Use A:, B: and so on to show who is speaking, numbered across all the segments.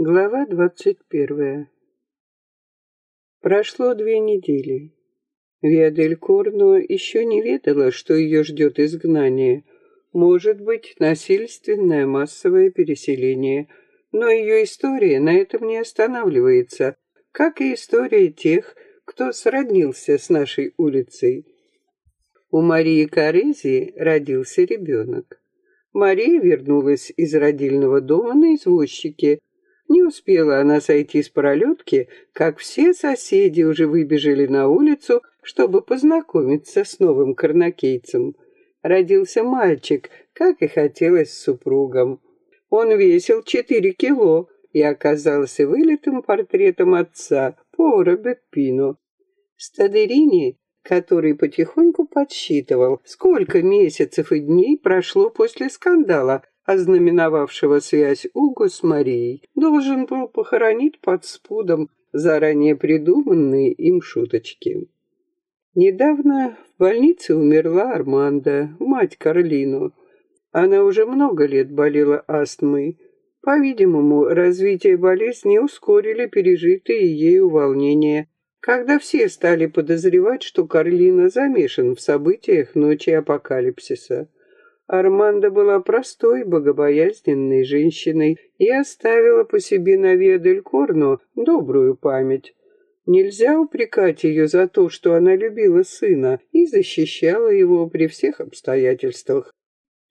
A: Глава двадцать первая. Прошло две недели. Виадель Корно еще не ведала, что ее ждет изгнание. Может быть, насильственное массовое переселение. Но ее история на этом не останавливается, как и история тех, кто сроднился с нашей улицей. У Марии Корези родился ребенок. Мария вернулась из родильного дома на извозчике, не успела она сойти с пролетки, как все соседи уже выбежали на улицу, чтобы познакомиться с новым карнакейцем. Родился мальчик, как и хотелось с супругом. Он весил четыре кило и оказался вылитым портретом отца, повара Беппино. Стадерини, который потихоньку подсчитывал, сколько месяцев и дней прошло после скандала, ознаменовавшего связь Уго с Марией, должен был похоронить под спудом заранее придуманные им шуточки. Недавно в больнице умерла Арманда, мать Карлину. Она уже много лет болела астмой. По-видимому, развитие болезни ускорили пережитые ею волнения, когда все стали подозревать, что Карлина замешан в событиях ночи апокалипсиса. Арманда была простой, богобоязненной женщиной и оставила по себе на Виадель-Корно добрую память. Нельзя упрекать ее за то, что она любила сына и защищала его при всех обстоятельствах.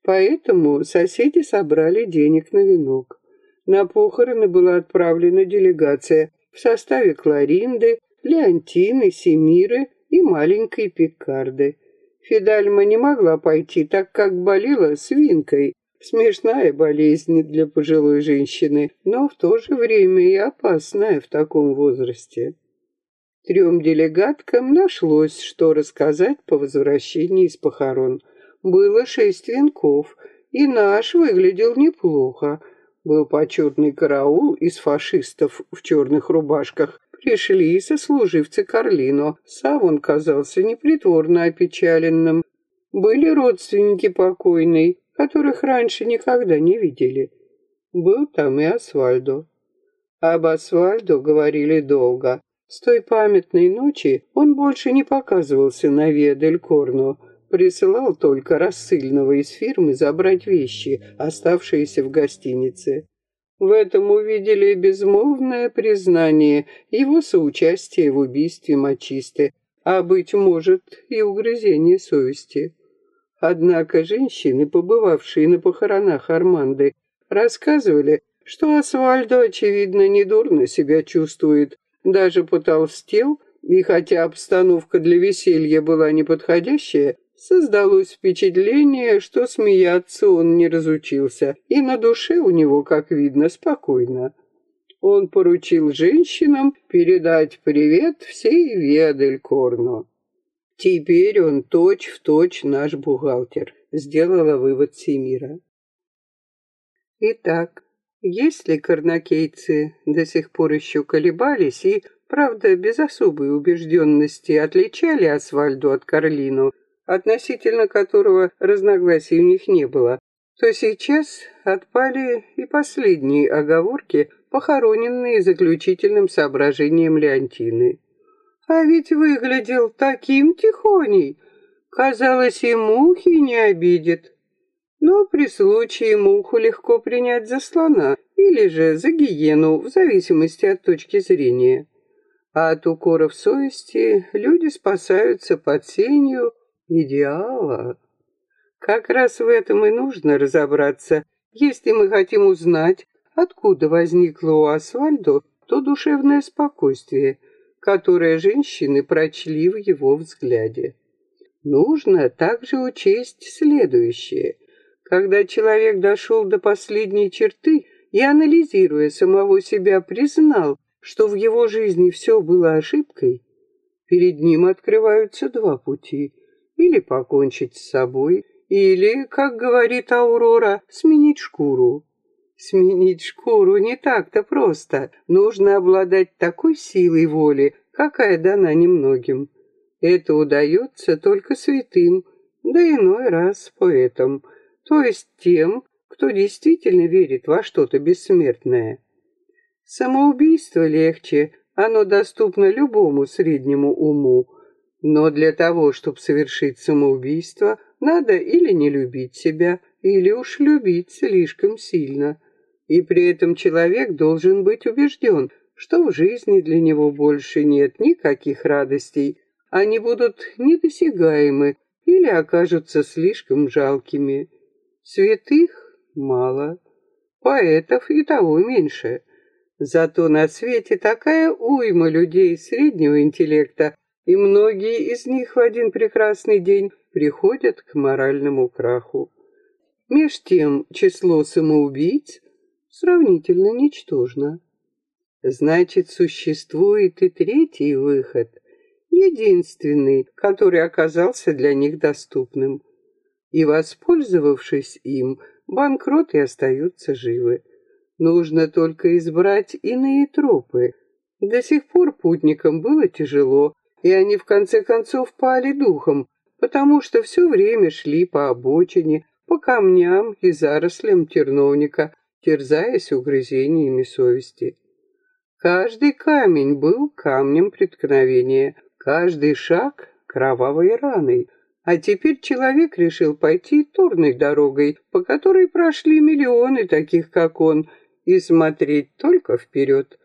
A: Поэтому соседи собрали денег на венок. На похороны была отправлена делегация в составе Кларинды, Леонтины, Семиры и маленькой Пикарды – Фидальма не могла пойти, так как болела свинкой. Смешная болезнь для пожилой женщины, но в то же время и опасная в таком возрасте. Трем делегаткам нашлось, что рассказать по возвращении из похорон. Было шесть венков, и наш выглядел неплохо. Был почетный караул из фашистов в черных рубашках, пришли сослуживцы Карлино. Сам он казался непритворно опечаленным. Были родственники покойной, которых раньше никогда не видели. Был там и Асвальдо. Об Асвальдо говорили долго. С той памятной ночи он больше не показывался на Виа-дель-Корно, присылал только рассыльного из фирмы забрать вещи, оставшиеся в гостинице. В этом увидели безмолвное признание его соучастия в убийстве Мачисты, а, быть может, и угрызение совести. Однако женщины, побывавшие на похоронах Арманды, рассказывали, что Асвальдо, очевидно, недурно себя чувствует, даже потолстел, и хотя обстановка для веселья была неподходящая, Создалось впечатление, что смеяться он не разучился, и на душе у него, как видно, спокойно. Он поручил женщинам передать привет всей Ведель Корно. Теперь он точь-в-точь точь наш бухгалтер, сделала вывод Семира. Итак, если карнакейцы до сих пор еще колебались и, правда, без особой убежденности отличали Асвальду от Карлину, относительно которого разногласий у них не было, то сейчас отпали и последние оговорки, похороненные заключительным соображением Леонтины. А ведь выглядел таким тихоней, казалось, и мухи не обидит. Но при случае муху легко принять за слона или же за гиену, в зависимости от точки зрения. А от укоров совести люди спасаются под сенью идеала. Как раз в этом и нужно разобраться, если мы хотим узнать, откуда возникло у Асфальдо то душевное спокойствие, которое женщины прочли в его взгляде. Нужно также учесть следующее. Когда человек дошел до последней черты и, анализируя самого себя, признал, что в его жизни все было ошибкой, перед ним открываются два пути – или покончить с собой, или, как говорит Аурора, сменить шкуру. Сменить шкуру не так-то просто. Нужно обладать такой силой воли, какая дана немногим. Это удается только святым, да иной раз поэтам, то есть тем, кто действительно верит во что-то бессмертное. Самоубийство легче, оно доступно любому среднему уму. Но для того, чтобы совершить самоубийство, надо или не любить себя, или уж любить слишком сильно. И при этом человек должен быть убежден, что в жизни для него больше нет никаких радостей, они будут недосягаемы или окажутся слишком жалкими. Святых мало, поэтов и того меньше. Зато на свете такая уйма людей среднего интеллекта, и многие из них в один прекрасный день приходят к моральному краху. Меж тем число самоубийц сравнительно ничтожно. Значит, существует и третий выход, единственный, который оказался для них доступным. И, воспользовавшись им, банкроты остаются живы. Нужно только избрать иные тропы. До сих пор путникам было тяжело, и они в конце концов пали духом, потому что все время шли по обочине, по камням и зарослям терновника, терзаясь угрызениями совести. Каждый камень был камнем преткновения, каждый шаг — кровавой раной, а теперь человек решил пойти турной дорогой, по которой прошли миллионы таких, как он, и смотреть только вперед.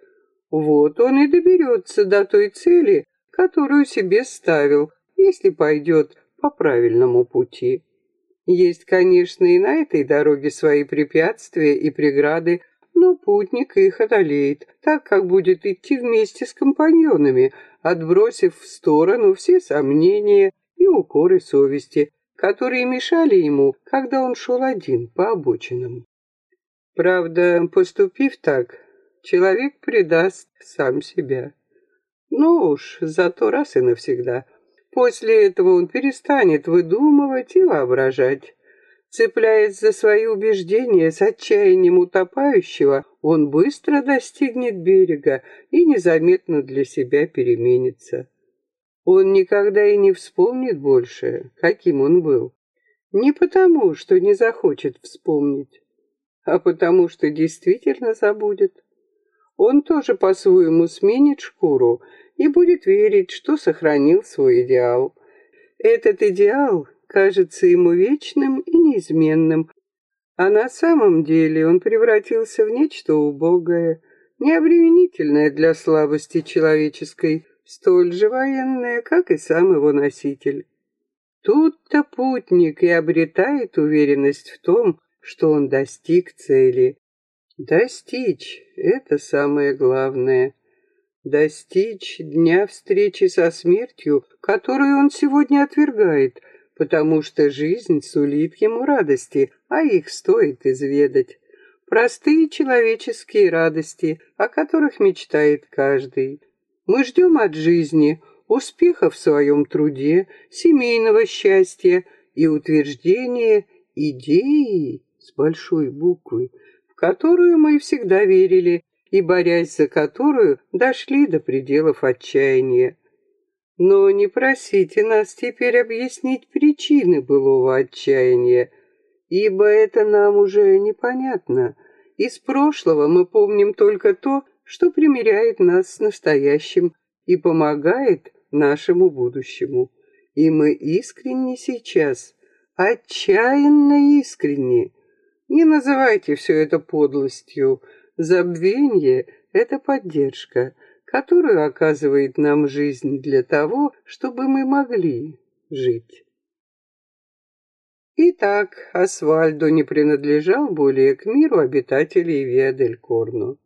A: Вот он и доберется до той цели, которую себе ставил, если пойдет по правильному пути. Есть, конечно, и на этой дороге свои препятствия и преграды, но путник их одолеет, так как будет идти вместе с компаньонами, отбросив в сторону все сомнения и укоры совести, которые мешали ему, когда он шел один по обочинам. Правда, поступив так, человек предаст сам себя. Ну уж, зато раз и навсегда. После этого он перестанет выдумывать и воображать. Цепляясь за свои убеждения с отчаянием утопающего, он быстро достигнет берега и незаметно для себя переменится. Он никогда и не вспомнит больше, каким он был. Не потому, что не захочет вспомнить, а потому что действительно забудет. Он тоже по-своему сменит шкуру и будет верить, что сохранил свой идеал. Этот идеал кажется ему вечным и неизменным, а на самом деле он превратился в нечто убогое, необременительное для слабости человеческой, столь же военное, как и сам его носитель. Тут-то путник и обретает уверенность в том, что он достиг цели. Достичь — это самое главное. Достичь дня встречи со смертью, которую он сегодня отвергает, потому что жизнь сулит ему радости, а их стоит изведать. Простые человеческие радости, о которых мечтает каждый. Мы ждем от жизни успеха в своем труде, семейного счастья и утверждения идеи с большой буквы, в которую мы всегда верили и, борясь за которую, дошли до пределов отчаяния. Но не просите нас теперь объяснить причины былого отчаяния, ибо это нам уже непонятно. Из прошлого мы помним только то, что примиряет нас с настоящим и помогает нашему будущему. И мы искренне сейчас, отчаянно искренне, не называйте все это подлостью. Забвенье — это поддержка, которую оказывает нам жизнь для того, чтобы мы могли жить. Итак, Асвальдо не принадлежал более к миру обитателей Виадель-Корно.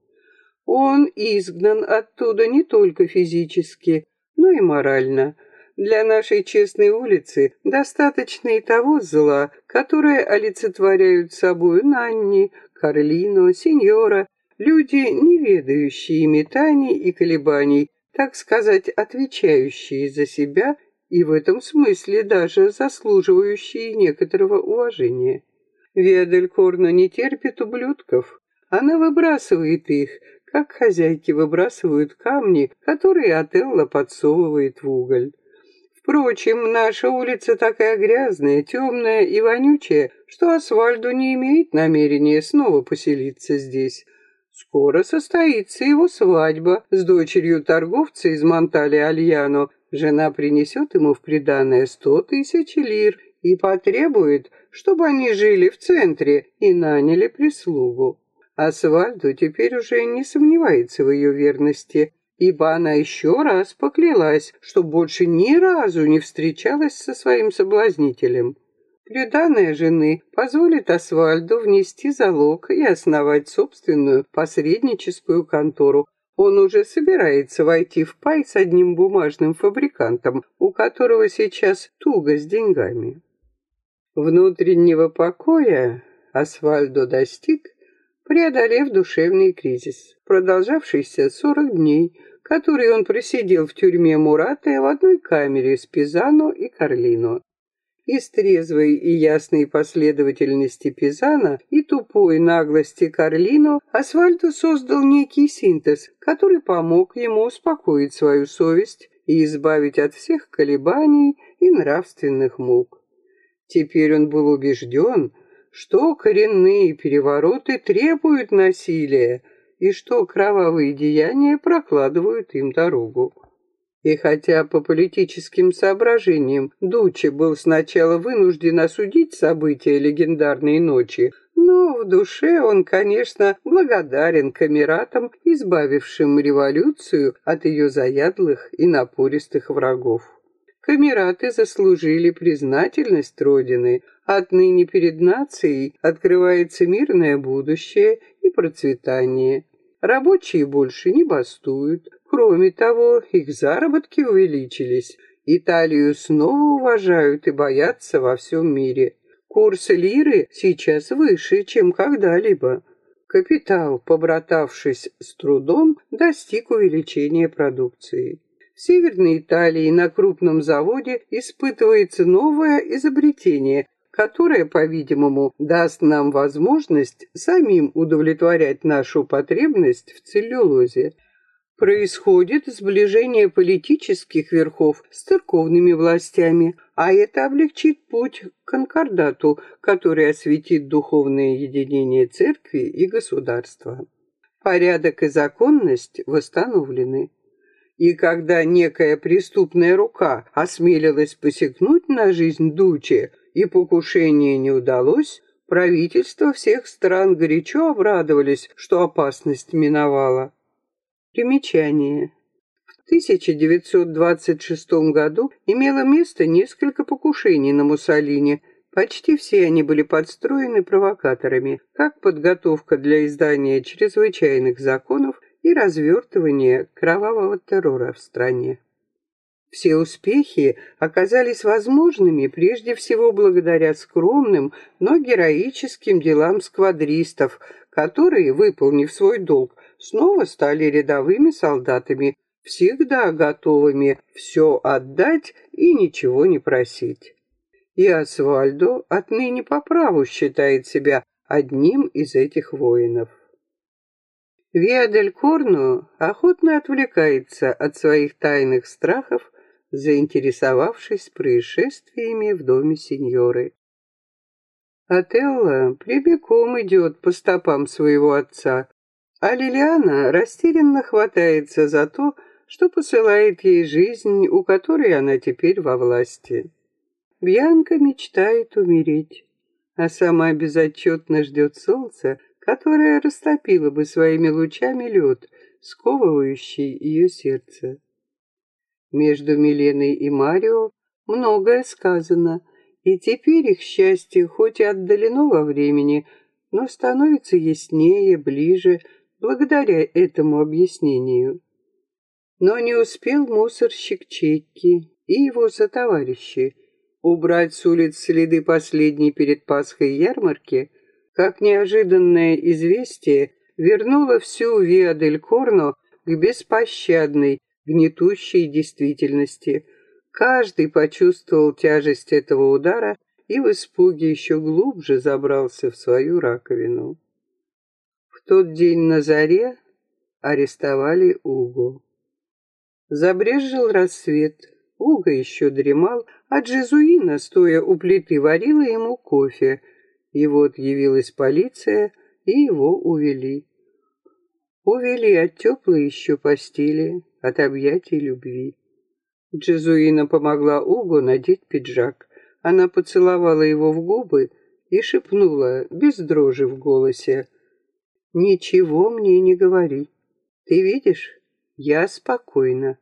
A: Он изгнан оттуда не только физически, но и морально, для нашей честной улицы достаточно и того зла, которое олицетворяют собой Нанни, Карлино, Сеньора, люди, не ведающие метаний и колебаний, так сказать, отвечающие за себя и в этом смысле даже заслуживающие некоторого уважения. Виадель Корно не терпит ублюдков. Она выбрасывает их, как хозяйки выбрасывают камни, которые Отелло подсовывает в уголь. Впрочем, наша улица такая грязная, темная и вонючая, что Асфальду не имеет намерения снова поселиться здесь. Скоро состоится его свадьба с дочерью торговца из Монтали Альяно. Жена принесет ему в приданое сто тысяч лир и потребует, чтобы они жили в центре и наняли прислугу. Асвальду теперь уже не сомневается в ее верности, ибо она еще раз поклялась, что больше ни разу не встречалась со своим соблазнителем. Приданная жены позволит Асвальду внести залог и основать собственную посредническую контору. Он уже собирается войти в пай с одним бумажным фабрикантом, у которого сейчас туго с деньгами. Внутреннего покоя Асвальдо достиг, преодолев душевный кризис, продолжавшийся 40 дней, который он просидел в тюрьме Мураты в одной камере с Пизано и Карлино. Из трезвой и ясной последовательности Пизана и тупой наглости Карлино Асфальто создал некий синтез, который помог ему успокоить свою совесть и избавить от всех колебаний и нравственных мук. Теперь он был убежден, что коренные перевороты требуют насилия и что кровавые деяния прокладывают им дорогу. И хотя по политическим соображениям Дучи был сначала вынужден осудить события легендарной ночи, но в душе он, конечно, благодарен камератам, избавившим революцию от ее заядлых и напористых врагов. Камераты заслужили признательность Родины. Отныне перед нацией открывается мирное будущее и процветание. Рабочие больше не бастуют. Кроме того, их заработки увеличились. Италию снова уважают и боятся во всем мире. Курс лиры сейчас выше, чем когда-либо. Капитал, побратавшись с трудом, достиг увеличения продукции. В Северной Италии на крупном заводе испытывается новое изобретение, которое, по-видимому, даст нам возможность самим удовлетворять нашу потребность в целлюлозе. Происходит сближение политических верхов с церковными властями, а это облегчит путь к конкордату, который осветит духовное единение церкви и государства. Порядок и законность восстановлены. И когда некая преступная рука осмелилась посягнуть на жизнь Дучи, и покушение не удалось, правительства всех стран горячо обрадовались, что опасность миновала. Примечание. В 1926 году имело место несколько покушений на Муссолини. Почти все они были подстроены провокаторами, как подготовка для издания чрезвычайных законов и развертывание кровавого террора в стране. Все успехи оказались возможными прежде всего благодаря скромным, но героическим делам сквадристов, которые, выполнив свой долг, снова стали рядовыми солдатами, всегда готовыми все отдать и ничего не просить. И Асвальдо отныне по праву считает себя одним из этих воинов. Виа Корно охотно отвлекается от своих тайных страхов, заинтересовавшись происшествиями в доме сеньоры. Отелло прямиком идет по стопам своего отца, а Лилиана растерянно хватается за то, что посылает ей жизнь, у которой она теперь во власти. Бьянка мечтает умереть, а сама безотчетно ждет солнца, которая растопила бы своими лучами лед, сковывающий ее сердце. Между Миленой и Марио многое сказано, и теперь их счастье хоть и отдалено во времени, но становится яснее, ближе, благодаря этому объяснению. Но не успел мусорщик Чекки и его сотоварищи убрать с улиц следы последней перед Пасхой ярмарки, как неожиданное известие вернуло всю Виа-дель-Корно к беспощадной, гнетущей действительности. Каждый почувствовал тяжесть этого удара и в испуге еще глубже забрался в свою раковину. Тот день на заре арестовали Угу. Забрезжил рассвет. Уго еще дремал, а Джезуина, стоя у плиты, варила ему кофе — и вот явилась полиция, и его увели. увели от теплой еще постели, от объятий любви. Джезуина помогла Угу надеть пиджак. Она поцеловала его в губы и шепнула, без дрожи в голосе, «Ничего мне не говори. Ты видишь, я спокойна».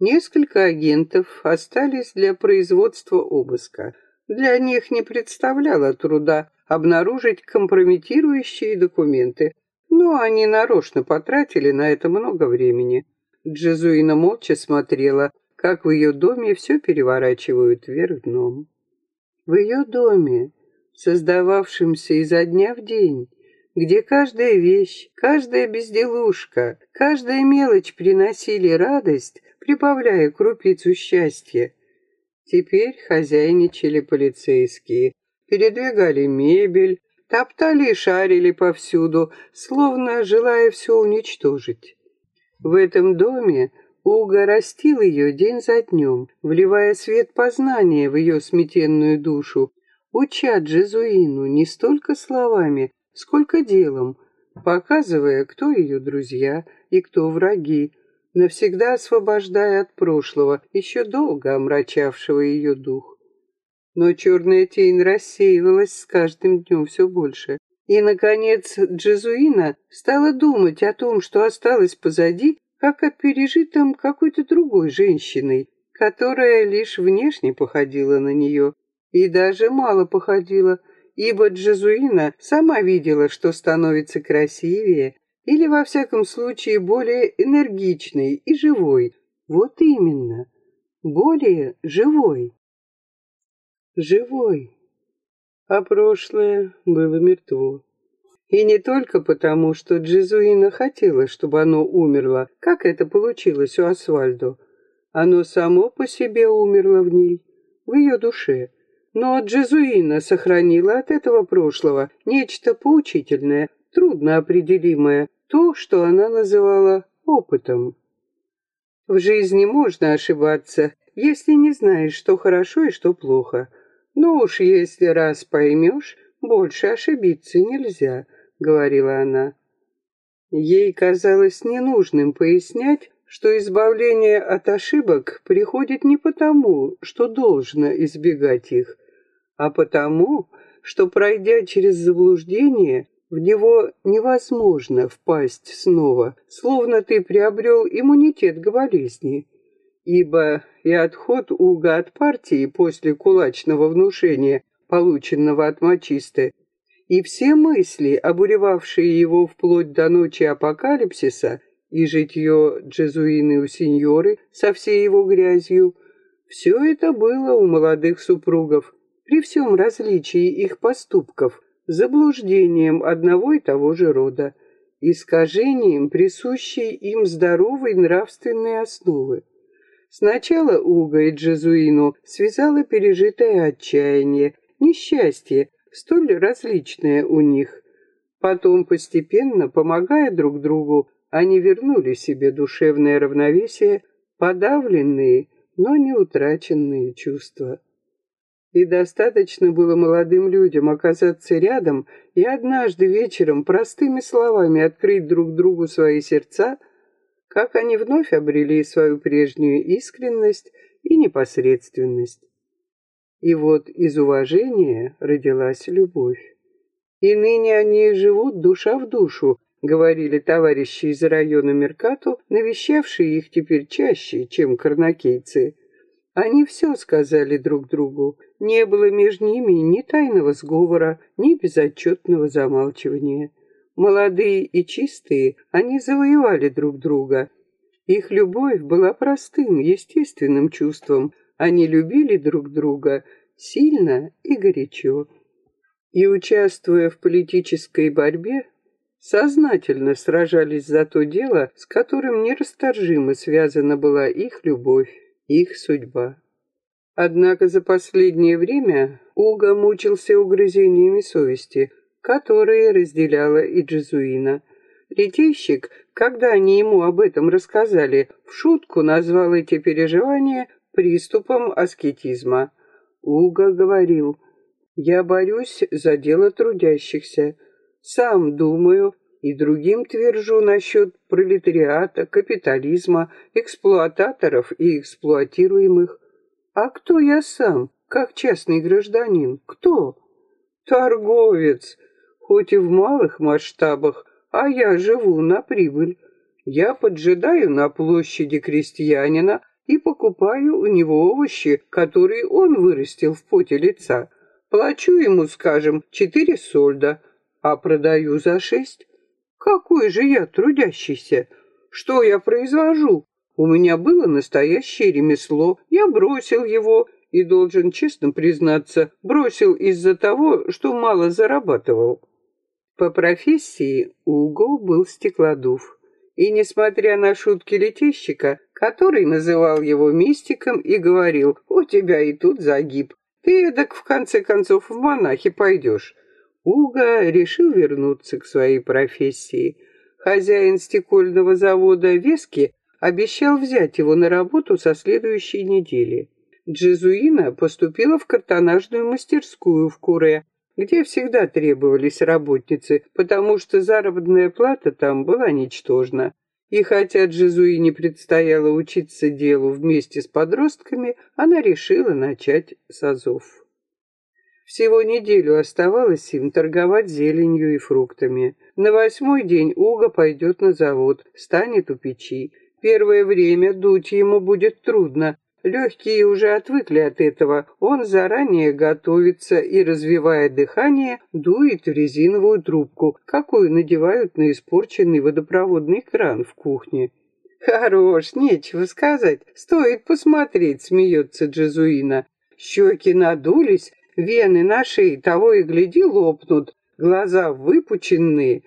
A: Несколько агентов остались для производства обыска. Для них не представляло труда обнаружить компрометирующие документы, но они нарочно потратили на это много времени. Джезуина молча смотрела, как в ее доме все переворачивают вверх дном. В ее доме, создававшемся изо дня в день, где каждая вещь, каждая безделушка, каждая мелочь приносили радость, прибавляя крупицу счастья. Теперь хозяйничали полицейские, передвигали мебель, топтали и шарили повсюду, словно желая все уничтожить. В этом доме Уга растил ее день за днем, вливая свет познания в ее сметенную душу, уча Джезуину не столько словами, сколько делом, показывая, кто ее друзья и кто враги, навсегда освобождая от прошлого, еще долго омрачавшего ее дух. Но черная тень рассеивалась с каждым днем все больше. И, наконец, Джезуина стала думать о том, что осталось позади, как о пережитом какой-то другой женщиной, которая лишь внешне походила на нее, и даже мало походила, ибо Джезуина сама видела, что становится красивее, или, во всяком случае, более энергичной и живой. Вот именно, более живой. Живой. А прошлое было мертво. И не только потому, что Джезуина хотела, чтобы оно умерло, как это получилось у Асвальдо. Оно само по себе умерло в ней, в ее душе. Но Джезуина сохранила от этого прошлого нечто поучительное, трудно определимое, то, что она называла опытом. В жизни можно ошибаться, если не знаешь, что хорошо и что плохо. Но уж если раз поймешь, больше ошибиться нельзя. — говорила она. Ей казалось ненужным пояснять, что избавление от ошибок приходит не потому, что должно избегать их, а потому, что, пройдя через заблуждение, в него невозможно впасть снова, словно ты приобрел иммунитет к болезни. Ибо и отход Уга от партии после кулачного внушения, полученного от мочисты, и все мысли, обуревавшие его вплоть до ночи апокалипсиса, и житье Джезуины у сеньоры со всей его грязью, все это было у молодых супругов, при всем различии их поступков, заблуждением одного и того же рода, искажением присущей им здоровой нравственной основы. Сначала Уга и Джезуину связало пережитое отчаяние, несчастье, столь различные у них. Потом, постепенно, помогая друг другу, они вернули себе душевное равновесие, подавленные, но не утраченные чувства. И достаточно было молодым людям оказаться рядом и однажды вечером простыми словами открыть друг другу свои сердца, как они вновь обрели свою прежнюю искренность и непосредственность. И вот из уважения родилась любовь. И ныне они живут душа в душу, говорили товарищи из района Меркату, навещавшие их теперь чаще, чем карнакейцы. Они все сказали друг другу. Не было между ними ни тайного сговора, ни безотчетного замалчивания. Молодые и чистые, они завоевали друг друга. Их любовь была простым, естественным чувством, они любили друг друга сильно и горячо. И, участвуя в политической борьбе, сознательно сражались за то дело, с которым нерасторжимо связана была их любовь, их судьба. Однако за последнее время Уга мучился угрызениями совести, которые разделяла и Джезуина. Летейщик, когда они ему об этом рассказали, в шутку назвал эти переживания приступом аскетизма. Уга говорил, «Я борюсь за дело трудящихся, сам думаю и другим твержу насчет пролетариата, капитализма, эксплуататоров и эксплуатируемых. А кто я сам, как частный гражданин? Кто? Торговец, хоть и в малых масштабах, а я живу на прибыль. Я поджидаю на площади крестьянина и покупаю у него овощи, которые он вырастил в поте лица. Плачу ему, скажем, четыре сольда, а продаю за шесть. Какой же я трудящийся? Что я произвожу? У меня было настоящее ремесло, я бросил его и, должен честно признаться, бросил из-за того, что мало зарабатывал. По профессии Уго был стеклодув. И, несмотря на шутки летещика, который называл его мистиком и говорил, «У тебя и тут загиб, ты эдак в конце концов в монахи пойдешь», Уга решил вернуться к своей профессии. Хозяин стекольного завода Вески обещал взять его на работу со следующей недели. Джезуина поступила в картонажную мастерскую в Куре, где всегда требовались работницы, потому что заработная плата там была ничтожна. И хотя Джезуине предстояло учиться делу вместе с подростками, она решила начать с азов. Всего неделю оставалось им торговать зеленью и фруктами. На восьмой день Уга пойдет на завод, станет у печи. Первое время дуть ему будет трудно. Легкие уже отвыкли от этого. Он заранее готовится и, развивая дыхание, дует в резиновую трубку, какую надевают на испорченный водопроводный кран в кухне. «Хорош, нечего сказать. Стоит посмотреть», — смеется Джезуина. Щеки надулись, Вены на шее того и гляди лопнут, глаза выпученные.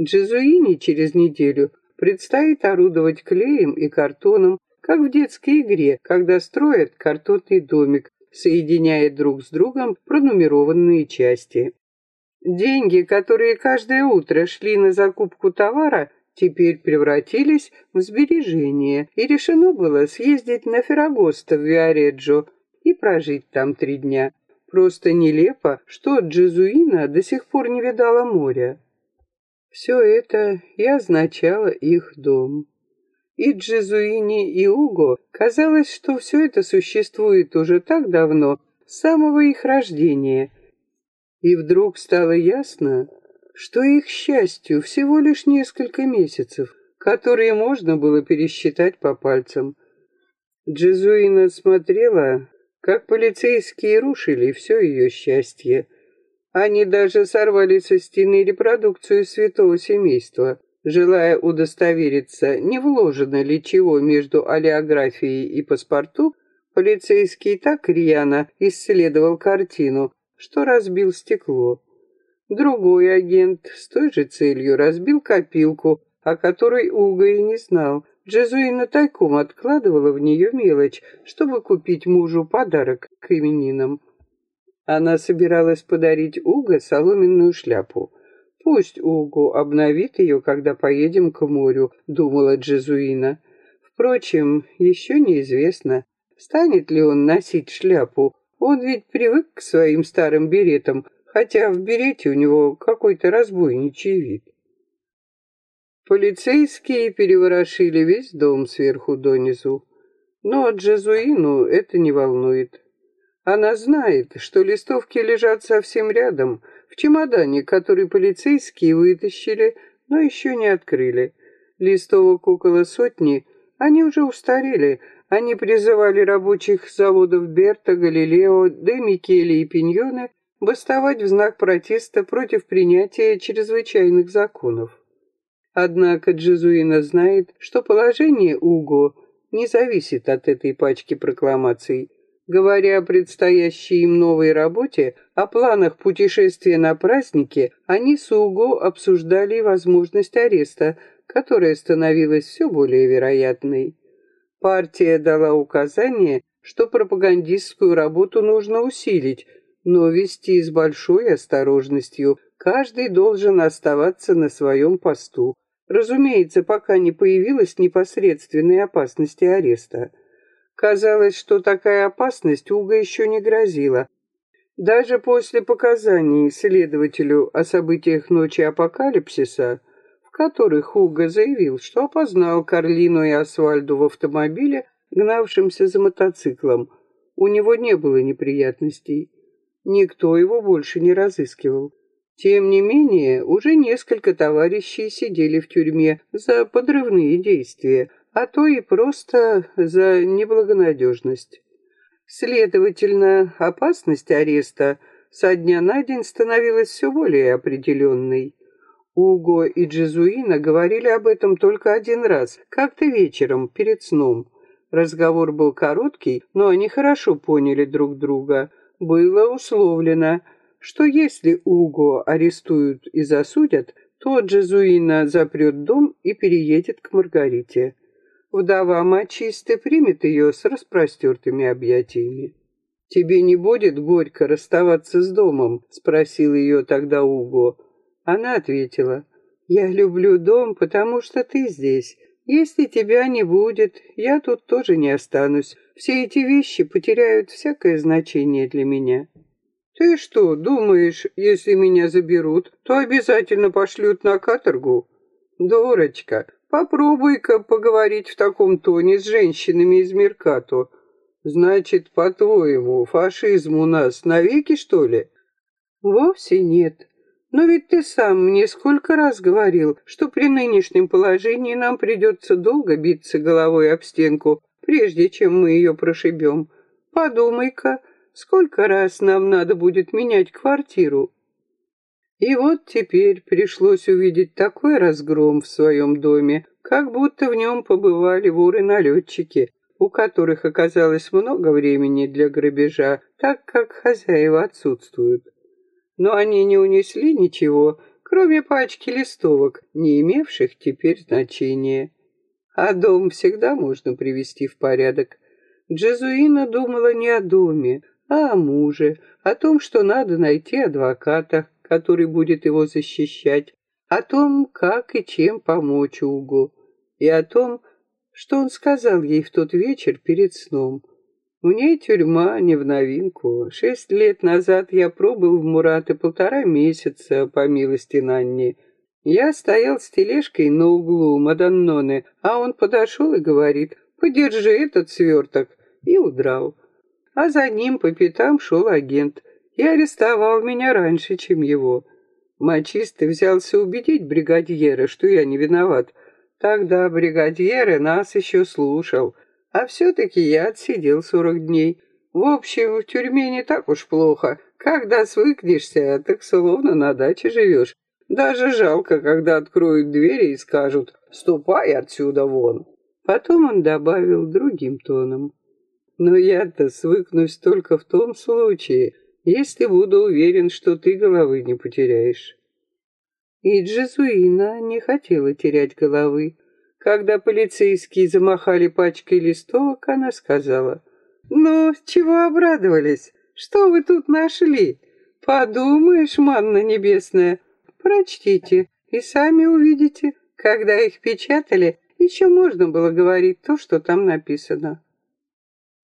A: Джезуини через неделю предстоит орудовать клеем и картоном, как в детской игре, когда строят картонный домик, соединяя друг с другом пронумерованные части. Деньги, которые каждое утро шли на закупку товара, теперь превратились в сбережения, и решено было съездить на Феррагоста в Виареджо и прожить там три дня. Просто нелепо, что Джезуина до сих пор не видала моря. Все это и означало их дом. И Джезуине, и Уго казалось, что все это существует уже так давно, с самого их рождения. И вдруг стало ясно, что их счастью всего лишь несколько месяцев, которые можно было пересчитать по пальцам. Джезуина смотрела как полицейские рушили все ее счастье. Они даже сорвали со стены репродукцию святого семейства, желая удостовериться, не вложено ли чего между олеографией и паспорту, полицейский так рьяно исследовал картину, что разбил стекло. Другой агент с той же целью разбил копилку, о которой Уга и не знал, Джезуина тайком откладывала в нее мелочь, чтобы купить мужу подарок к именинам. Она собиралась подарить Уго соломенную шляпу. «Пусть Угу обновит ее, когда поедем к морю», — думала Джезуина. Впрочем, еще неизвестно, станет ли он носить шляпу. Он ведь привык к своим старым беретам, хотя в берете у него какой-то разбойничий вид. Полицейские переворошили весь дом сверху донизу. Но Джезуину это не волнует. Она знает, что листовки лежат совсем рядом, в чемодане, который полицейские вытащили, но еще не открыли. Листовок около сотни, они уже устарели. Они призывали рабочих заводов Берта, Галилео, Де Микеле и Пиньоне бастовать в знак протеста против принятия чрезвычайных законов. Однако Джезуина знает, что положение Уго не зависит от этой пачки прокламаций. Говоря о предстоящей им новой работе, о планах путешествия на праздники, они с Уго обсуждали возможность ареста, которая становилась все более вероятной. Партия дала указание, что пропагандистскую работу нужно усилить, но вести с большой осторожностью. Каждый должен оставаться на своем посту. Разумеется, пока не появилась непосредственной опасности ареста. Казалось, что такая опасность Уга еще не грозила. Даже после показаний следователю о событиях ночи апокалипсиса, в которых Хуго заявил, что опознал Карлину и Асвальду в автомобиле, гнавшемся за мотоциклом. У него не было неприятностей. Никто его больше не разыскивал. Тем не менее, уже несколько товарищей сидели в тюрьме за подрывные действия, а то и просто за неблагонадежность. Следовательно, опасность ареста со дня на день становилась все более определенной. Уго и Джезуина говорили об этом только один раз, как-то вечером, перед сном. Разговор был короткий, но они хорошо поняли друг друга. Было условлено, что если Уго арестуют и засудят, то Джезуина запрет дом и переедет к Маргарите. Вдова Мачисты примет ее с распростертыми объятиями. «Тебе не будет горько расставаться с домом?» — спросил ее тогда Уго. Она ответила, «Я люблю дом, потому что ты здесь. Если тебя не будет, я тут тоже не останусь. Все эти вещи потеряют всякое значение для меня». «Ты что, думаешь, если меня заберут, то обязательно пошлют на каторгу?» «Дурочка, попробуй-ка поговорить в таком тоне с женщинами из Меркато. Значит, по-твоему, фашизм у нас навеки, что ли?» «Вовсе нет. Но ведь ты сам мне сколько раз говорил, что при нынешнем положении нам придется долго биться головой об стенку, прежде чем мы ее прошибем. Подумай-ка, сколько раз нам надо будет менять квартиру. И вот теперь пришлось увидеть такой разгром в своем доме, как будто в нем побывали воры-налетчики, у которых оказалось много времени для грабежа, так как хозяева отсутствуют но они не унесли ничего, кроме пачки листовок, не имевших теперь значения. А дом всегда можно привести в порядок. Джезуина думала не о доме, а о муже, о том, что надо найти адвоката, который будет его защищать, о том, как и чем помочь Угу, и о том, что он сказал ей в тот вечер перед сном. Мне тюрьма не в новинку. Шесть лет назад я пробыл в Мураты полтора месяца, по милости Нанни. Я стоял с тележкой на углу Маданноны, а он подошел и говорит, «Подержи этот сверток», и удрал. А за ним по пятам шел агент и арестовал меня раньше, чем его. Мачистый взялся убедить бригадьера, что я не виноват. Тогда бригадьер нас еще слушал — а все-таки я отсидел сорок дней. В общем, в тюрьме не так уж плохо. Когда свыкнешься, так словно на даче живешь. Даже жалко, когда откроют двери и скажут «ступай отсюда вон». Потом он добавил другим тоном. «Но я-то свыкнусь только в том случае, если буду уверен, что ты головы не потеряешь». И Джезуина не хотела терять головы. Когда полицейские замахали пачкой листовок, она сказала, «Ну, чего обрадовались? Что вы тут нашли? Подумаешь, манна небесная, прочтите и сами увидите. Когда их печатали, еще можно было говорить то, что там написано».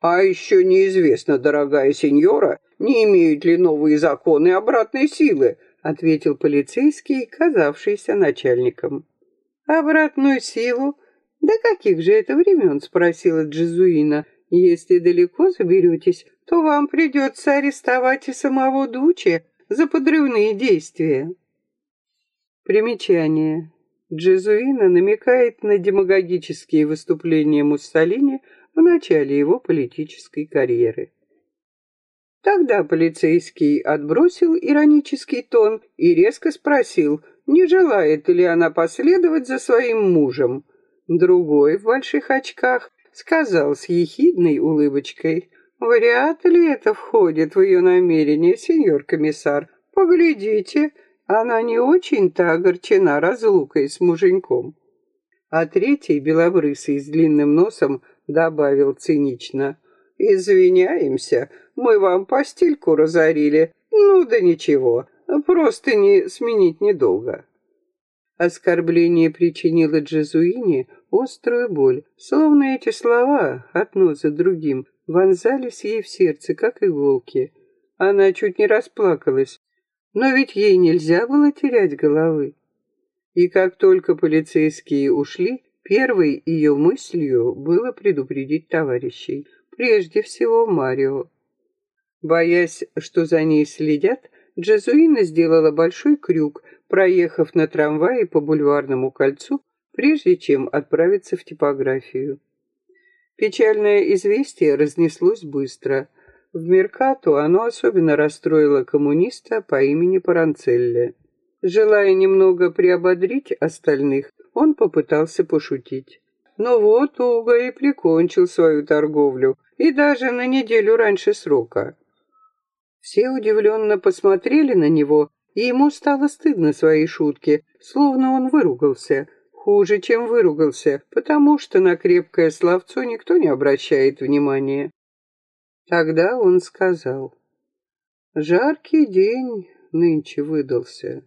A: «А еще неизвестно, дорогая сеньора, не имеют ли новые законы обратной силы», ответил полицейский, казавшийся начальником. «Обратную силу? До каких же это времен?» — спросила Джезуина. «Если далеко заберетесь, то вам придется арестовать и самого Дучи за подрывные действия». Примечание. Джезуина намекает на демагогические выступления Муссолини в начале его политической карьеры. Тогда полицейский отбросил иронический тон и резко спросил — не желает ли она последовать за своим мужем. Другой в больших очках сказал с ехидной улыбочкой, «Вряд ли это входит в ее намерение, сеньор комиссар. Поглядите, она не очень-то огорчена разлукой с муженьком». А третий, белобрысый с длинным носом, добавил цинично, «Извиняемся, мы вам постельку разорили. Ну да ничего, Просто не сменить недолго. Оскорбление причинило Джезуине острую боль, словно эти слова, одно за другим, вонзались ей в сердце, как иголки. Она чуть не расплакалась, но ведь ей нельзя было терять головы. И как только полицейские ушли, первой ее мыслью было предупредить товарищей, прежде всего Марио. Боясь, что за ней следят, Джезуина сделала большой крюк, проехав на трамвае по бульварному кольцу, прежде чем отправиться в типографию. Печальное известие разнеслось быстро. В Меркату оно особенно расстроило коммуниста по имени Паранцелли. Желая немного приободрить остальных, он попытался пошутить. Но вот Уго и прикончил свою торговлю, и даже на неделю раньше срока. Все удивленно посмотрели на него, и ему стало стыдно своей шутки, словно он выругался. Хуже, чем выругался, потому что на крепкое словцо никто не обращает внимания. Тогда он сказал, «Жаркий день нынче выдался».